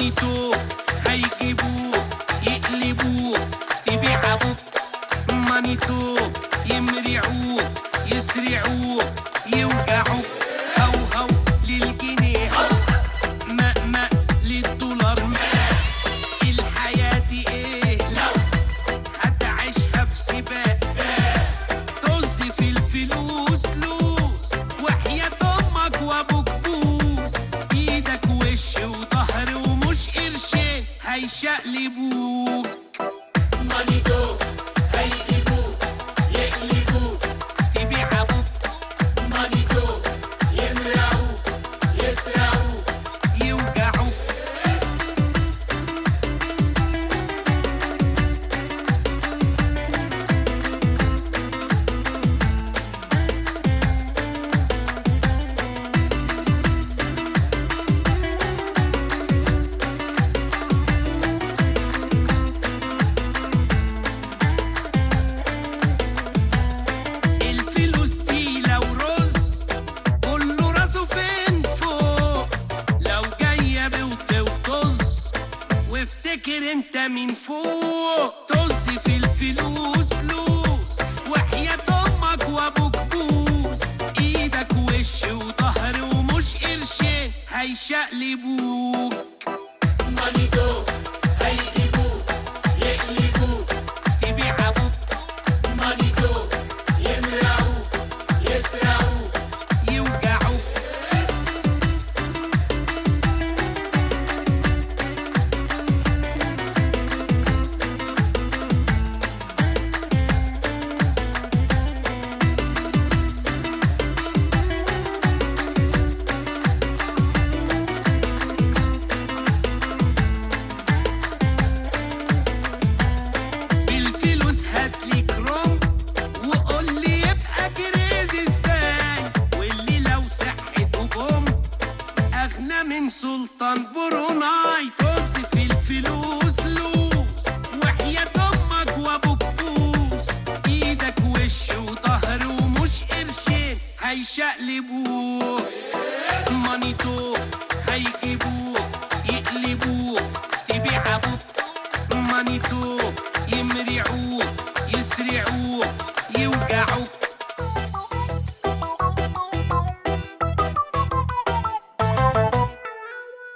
يسرعوا هيجيبوه يقلبوه يمرعوه يسرعوه Aisha Libu. Manito. وافتكر انت من فوق. طز في الفلوس لوس وحياة أمك وأبوك بوس إيدك وش وظهر ومش قرش هيشقلبوك من سلطان بروناي. في الفلوس لوس وحياة أمك وأبوك بوس إيدك وش وظهر ومش قرشين. هيشقلبوك مانيتو هيجيبوك يقلبوك تبيع أبوك مانيتو يمرعوك